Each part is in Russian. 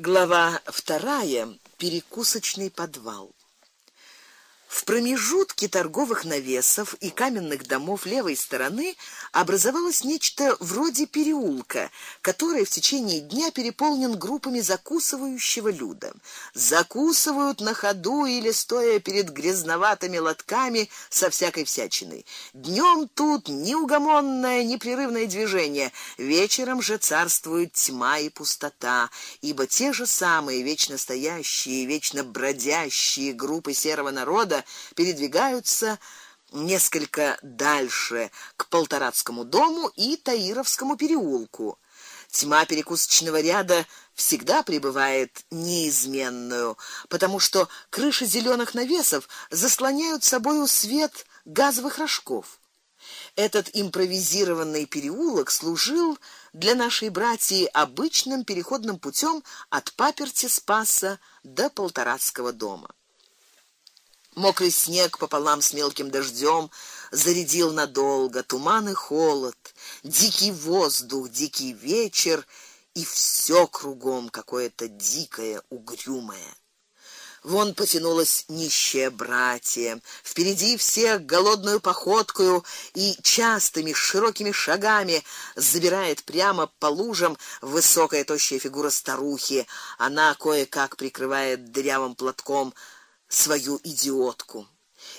Глава вторая. Перекусочный подвал. В промежутке торговых навесов и каменных домов левой стороны образовалось нечто вроде переулка, который в течение дня переполнен группами закусывающего люда. Закусывают на ходу или стоя перед грязноватыми лотками со всякой всячиной. Днем тут неугомонное непрерывное движение, вечером же царствует тьма и пустота, ибо те же самые вечно стоящие, вечно бродящие группы серого народа передвигаются несколько дальше к Полторацкому дому и Таировскому переулку. Тьма перекусочного ряда всегда пребывает неизменную, потому что крыши зеленых навесов заслоняют собою свет газовых рожков. Этот импровизированный переулок служил для нашей братьи обычным переходным путем от паперти Спаса до Полторацкого дома. Мокрый снег пополам с мелким дождем зарядил надолго туман и холод, дикий воздух, дикий вечер и все кругом какое-то дикое, угрюмое. Вон потянулось нищее братье, впереди всех голодную походкою и частыми широкими шагами забирает прямо по лужам высокая тощая фигура старухи. Она кое-как прикрывает дырявым платком свою идиотку.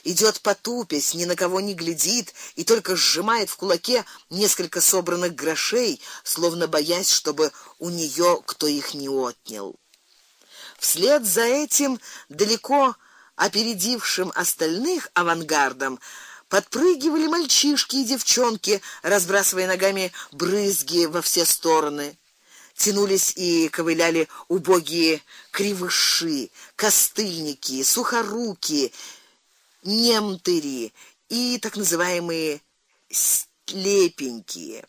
Идет потупясь, ни на кого не глядит и только сжимает в кулаке несколько собранных грошей, словно боясь, чтобы у нее кто их не отнял. Вслед за этим далеко опередившим остальных авангардом подпрыгивали мальчишки и девчонки, разбрасывая ногами брызги во все стороны тянулись и ковыляли убогие кривыши, костыльники, сухоруки, немтыри и так называемые слепенькие.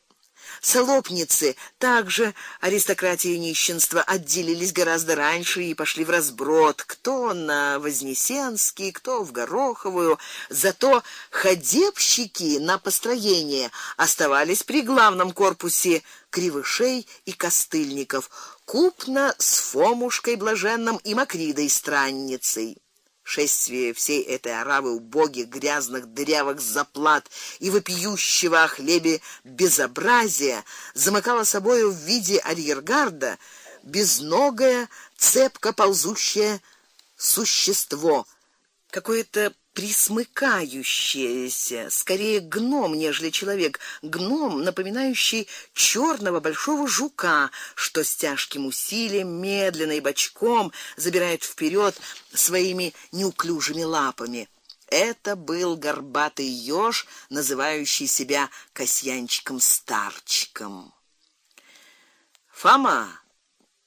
Солопницы, также аристократия и нищенство отделились гораздо раньше и пошли в разброд, кто на Вознесенский, кто в Гороховую, зато ходебщики на построение оставались при главном корпусе кривышей и костыльников, купно с Фомушкой блаженным и Макридой странницей шествие всей этой оравы убогих, грязных, дырявых заплат и вопиющего о хлебе безобразия замыкало собою в виде арьергарда безногое, цепко ползущее существо, какое-то присмыкающееся, скорее гном, нежели человек, гном, напоминающий черного большого жука, что с тяжким усилием медленно и бочком забирает вперед своими неуклюжими лапами. Это был горбатый ёж, называющий себя Касьянчиком-старчиком. Фома,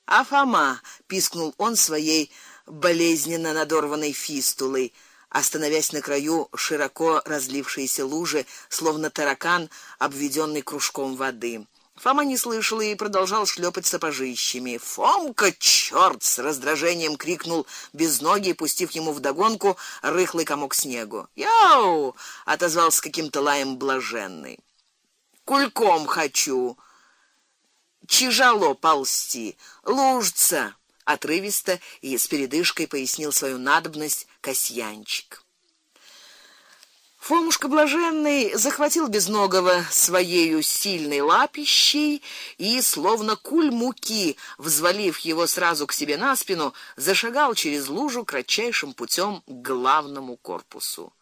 а Фома, пискнул он своей болезненно надорванной фистулой остановясь на краю широко разлившейся лужи, словно таракан, обведенный кружком воды. Фома не слышал и продолжал шлепать сапожищами. "Фомка, чёрт!" с раздражением крикнул без ноги, пустив ему в догонку рыхлый комок снегу. "Яу!" отозвался каким-то лаем блаженный. "Кульком хочу. Чижало ползти, лужца" отрывисто и с передышкой пояснил свою надобность Касьянчик. Фомушка блаженный захватил безногого своею сильной лапищей и словно куль муки, взвалив его сразу к себе на спину, зашагал через лужу кратчайшим путем к главному корпусу.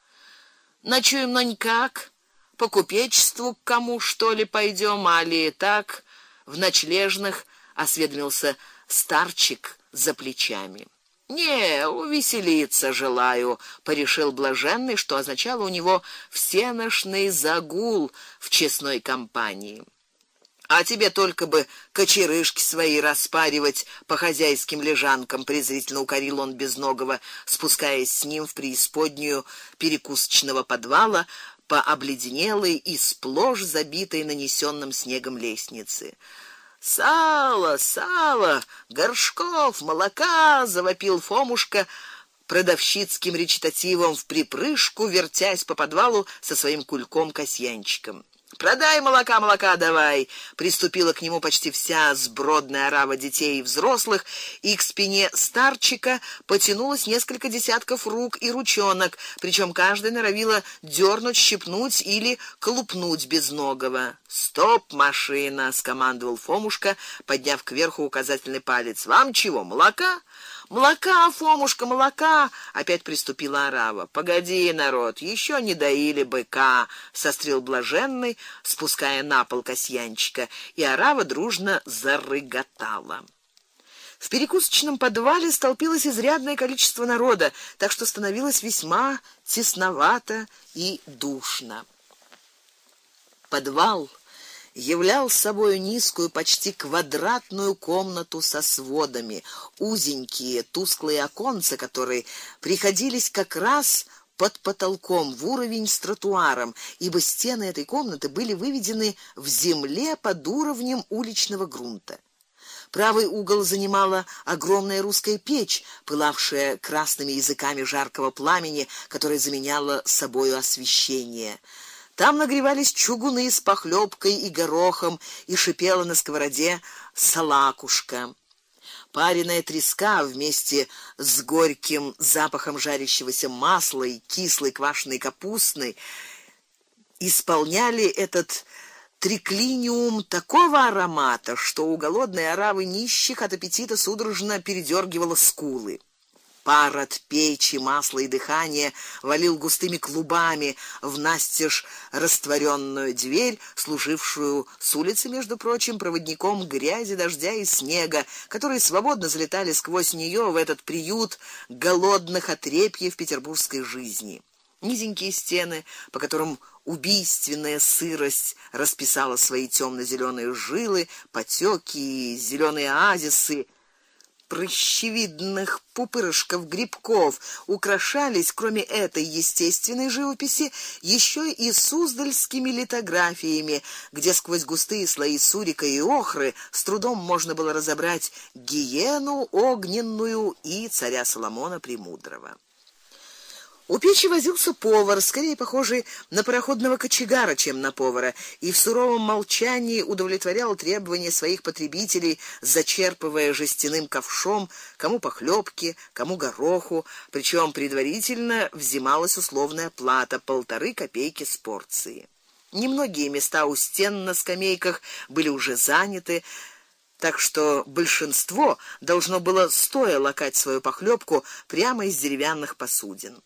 Ночуем на никак, по купечеству к кому что ли пойдем, али так в ночлежных осведомился старчик за плечами. Не, увеселиться желаю, порешил блаженный, что означало у него всеношный загул в честной компании. А тебе только бы кочерышки свои распаривать по хозяйским лежанкам, презрительно укорил он безногого, спускаясь с ним в преисподнюю перекусочного подвала по обледенелой и сплошь забитой нанесенным снегом лестнице. Сало, сало, горшков, молока, завопил Фомушка продавщицким речитативом в припрыжку, вертясь по подвалу со своим кульком касьянчиком. Продай молока, молока давай. Приступила к нему почти вся сбродная орава детей и взрослых, и к спине старчика потянулось несколько десятков рук и ручонок, причем каждый норовила дернуть, щипнуть или колупнуть безногого. "Стоп, машина", скомандовал Фомушка, подняв кверху указательный палец. "Вам чего, молока?" Молока, Фомушка, молока, опять приступила Арава. Погоди, народ, еще не доили быка, сострил блаженный, спуская на пол касьянчика, и Арава дружно зарыготала. В перекусочном подвале столпилось изрядное количество народа, так что становилось весьма тесновато и душно. Подвал являл собой низкую, почти квадратную комнату со сводами, узенькие тусклые оконца, которые приходились как раз под потолком в уровень с тротуаром, ибо стены этой комнаты были выведены в земле под уровнем уличного грунта. Правый угол занимала огромная русская печь, пылавшая красными языками жаркого пламени, которое заменяло собою освещение. Там нагревались чугуны с похлебкой и горохом, и шипела на сковороде салакушка. Пареная треска вместе с горьким запахом жарящегося масла и кислой квашеной капустной исполняли этот триклиниум такого аромата, что у голодной оравы нищих от аппетита судорожно передергивало скулы. Пар от печи, масла и дыхания валил густыми клубами в настежь растворенную дверь, служившую с улицы, между прочим, проводником грязи, дождя и снега, которые свободно залетали сквозь нее в этот приют голодных отрепьев петербургской жизни. Низенькие стены, по которым убийственная сырость расписала свои темно зеленые жилы, потеки зеленые оазисы прыщевидных пупырышков грибков украшались, кроме этой естественной живописи, еще и суздальскими литографиями, где сквозь густые слои сурика и охры с трудом можно было разобрать гиену огненную и царя Соломона премудрого. У печи возился повар, скорее похожий на пароходного кочегара, чем на повара, и в суровом молчании удовлетворял требования своих потребителей, зачерпывая жестяным ковшом кому похлебки, кому гороху, причем предварительно взималась условная плата полторы копейки с порции. Немногие места у стен на скамейках были уже заняты, так что большинство должно было стоя лакать свою похлебку прямо из деревянных посудин.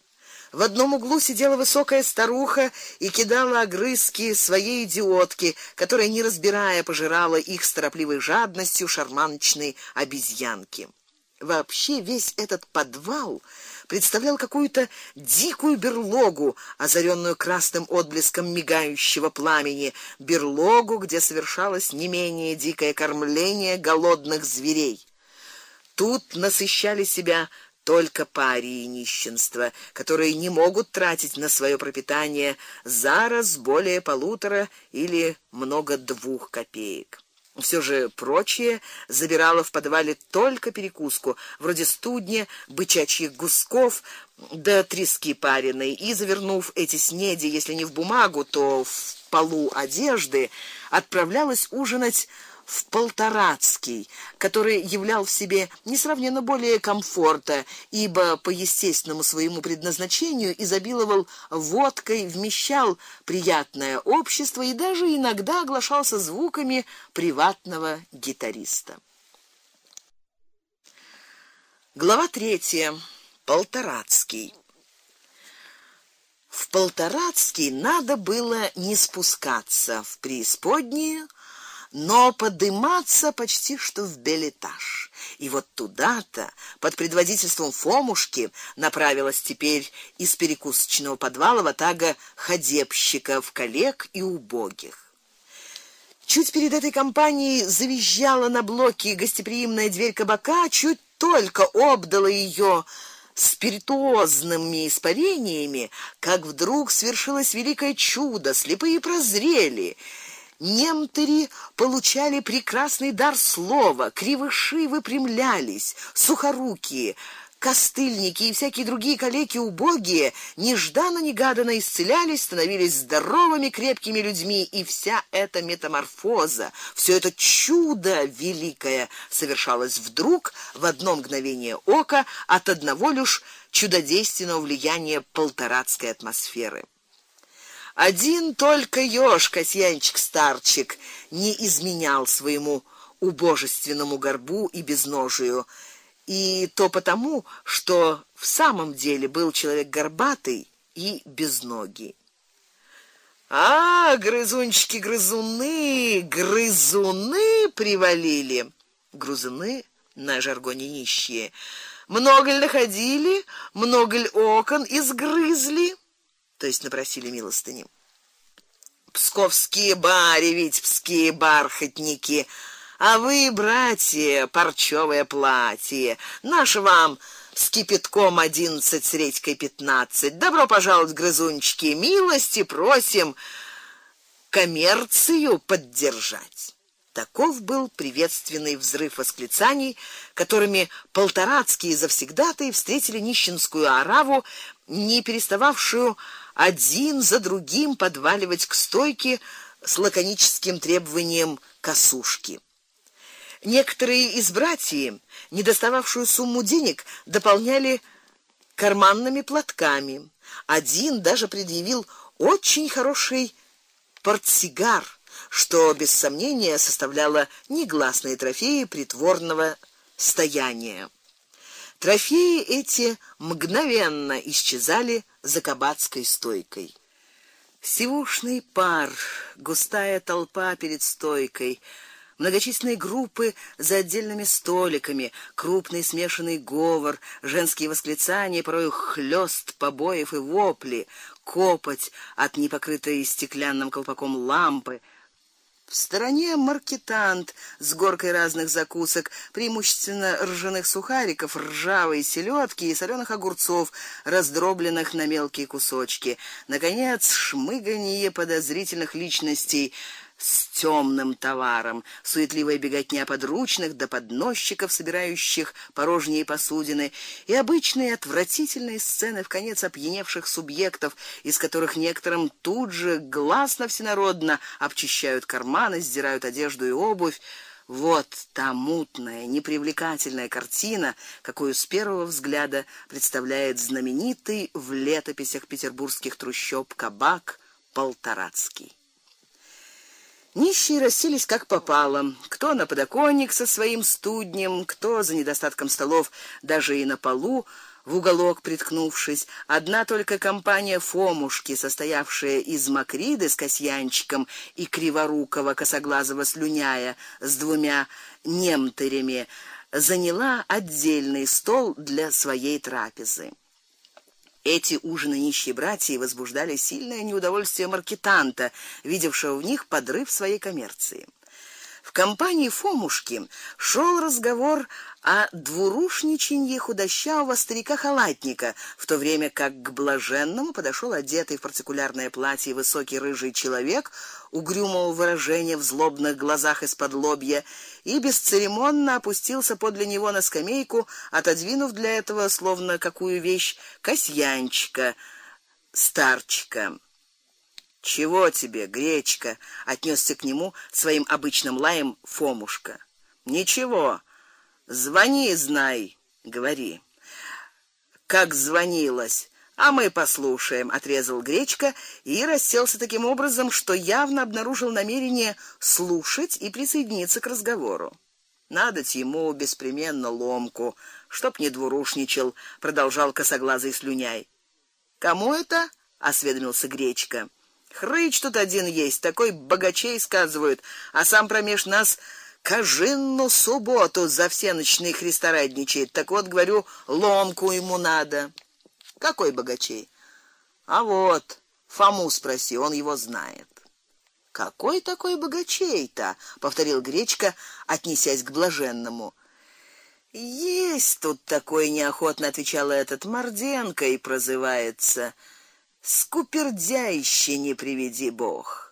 В одном углу сидела высокая старуха и кидала огрызки своей идиотки, которая не разбирая пожирала их с торопливой жадностью шарманочной обезьянки. Вообще весь этот подвал представлял какую-то дикую берлогу, озаренную красным отблеском мигающего пламени, берлогу, где совершалось не менее дикое кормление голодных зверей. Тут насыщали себя только парии нищенства, которые не могут тратить на свое пропитание за раз более полутора или много двух копеек. Все же прочее забирало в подвале только перекуску, вроде студня, бычачьих гусков, да трески пареной, и завернув эти снеди, если не в бумагу, то в полу одежды, отправлялась ужинать в Полторацкий, который являл в себе несравненно более комфорта, ибо по естественному своему предназначению изобиловал водкой, вмещал приятное общество и даже иногда оглашался звуками приватного гитариста. Глава третья. Полторацкий. В Полторацкий надо было не спускаться в преисподнюю, но подниматься почти что в белетаж. И вот туда-то, под предводительством Фомушки, направилась теперь из перекусочного подвала ватага ходебщиков, коллег и убогих. Чуть перед этой компанией завизжала на блоке гостеприимная дверь кабака, чуть только обдала ее спиритуозными испарениями, как вдруг свершилось великое чудо, слепые прозрели Немтери получали прекрасный дар слова, кривыши выпрямлялись, сухорукие костыльники и всякие другие калеки убогие нежданно-негаданно исцелялись, становились здоровыми, крепкими людьми, и вся эта метаморфоза, все это чудо великое совершалось вдруг в одно мгновение ока от одного лишь чудодейственного влияния полторацкой атмосферы. Один только ёж Касьянчик старчик не изменял своему убожественному горбу и безножию, и то потому, что в самом деле был человек горбатый и безногий. А, грызунчики, грызуны, грызуны привалили. Грузуны на жаргоне нищие. Много ли находили, много ли окон изгрызли, то есть напросили милостыни. Псковские баревитьские бархатники а вы, братья, парчевое платье. Наш вам с кипятком одиннадцать с редькой пятнадцать. Добро пожаловать, грызунчики, милости просим коммерцию поддержать. Таков был приветственный взрыв восклицаний, которыми полторацкие завсегдатаи встретили нищенскую ораву, не перестававшую один за другим подваливать к стойке с лаконическим требованием косушки. Некоторые из братьев, недостававшую сумму денег, дополняли карманными платками. Один даже предъявил очень хороший портсигар, что без сомнения составляло негласные трофеи притворного стояния. Трофеи эти мгновенно исчезали за кабацкой стойкой. Сивушный пар, густая толпа перед стойкой, многочисленные группы за отдельными столиками, крупный смешанный говор, женские восклицания, порой хлёст побоев и вопли, копоть от непокрытой стеклянным колпаком лампы. В стороне маркетант с горкой разных закусок, преимущественно ржаных сухариков, ржавой селедки и соленых огурцов, раздробленных на мелкие кусочки. Наконец, шмыганье подозрительных личностей с темным товаром, суетливая беготня подручных до подносчиков, собирающих порожние посудины, и обычные отвратительные сцены в конец опьяневших субъектов, из которых некоторым тут же гласно всенародно обчищают карманы, сдирают одежду и обувь. Вот та мутная, непривлекательная картина, какую с первого взгляда представляет знаменитый в летописях петербургских трущоб кабак Полторацкий. Нищие расселись как попало, кто на подоконник со своим студнем, кто за недостатком столов даже и на полу в уголок приткнувшись. Одна только компания Фомушки, состоявшая из Макриды с Касьянчиком и Криворукова косоглазого слюняя с двумя немтырями, заняла отдельный стол для своей трапезы. Эти ужины нищие братья возбуждали сильное неудовольствие маркетанта, видевшего в них подрыв своей коммерции. В компании Фомушки шел разговор о двурушниченье худощавого старика-халатника, в то время как к блаженному подошел одетый в партикулярное платье высокий рыжий человек угрюмого выражения в злобных глазах из-под лобья и бесцеремонно опустился подле него на скамейку, отодвинув для этого словно какую вещь касьянчика, старчика. Чего тебе, гречка? отнесся к нему своим обычным лаем Фомушка. Ничего. Звони, знай, говори. Как звонилось, а мы послушаем, отрезал Гречка и расселся таким образом, что явно обнаружил намерение слушать и присоединиться к разговору. Надо ему беспременно ломку, чтоб не двурушничал, продолжал косоглазый слюняй. Кому это? осведомился Гречка. Хрыч тут один есть, такой богачей сказывают, а сам промеж нас кажинну субботу за все ночные христорадничает. Так вот, говорю, ломку ему надо. Какой богачей? А вот, Фому спроси, он его знает. Какой такой богачей-то? повторил Гречка, отнесясь к блаженному. Есть тут такой неохотно отвечал этот Морденко и прозывается скупердяище не приведи бог.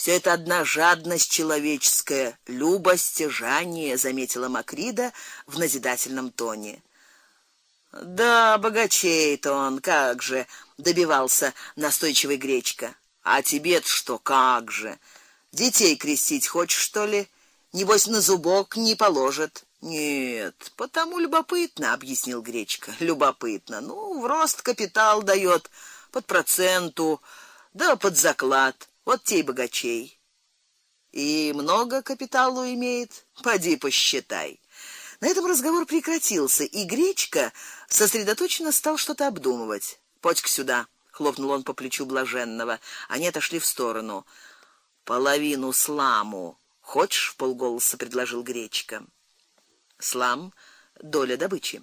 Все это одна жадность человеческая, любость, жание, заметила Макрида в назидательном тоне. Да, богачей-то он, как же, добивался настойчивый гречка. А тебе-то что, как же? Детей крестить хочешь, что ли? Небось на зубок не положит. Нет, потому любопытно, объяснил гречка. Любопытно. Ну, в рост капитал даёт под проценту, да под заклад. Вот те богачей. И много капиталу имеет, поди посчитай. На этом разговор прекратился, и Гречка сосредоточенно стал что-то обдумывать. "Подь к сюда", хлопнул он по плечу блаженного. Они отошли в сторону. "Половину сламу хочешь?" полголоса предложил Гречка. Слам доля добычи.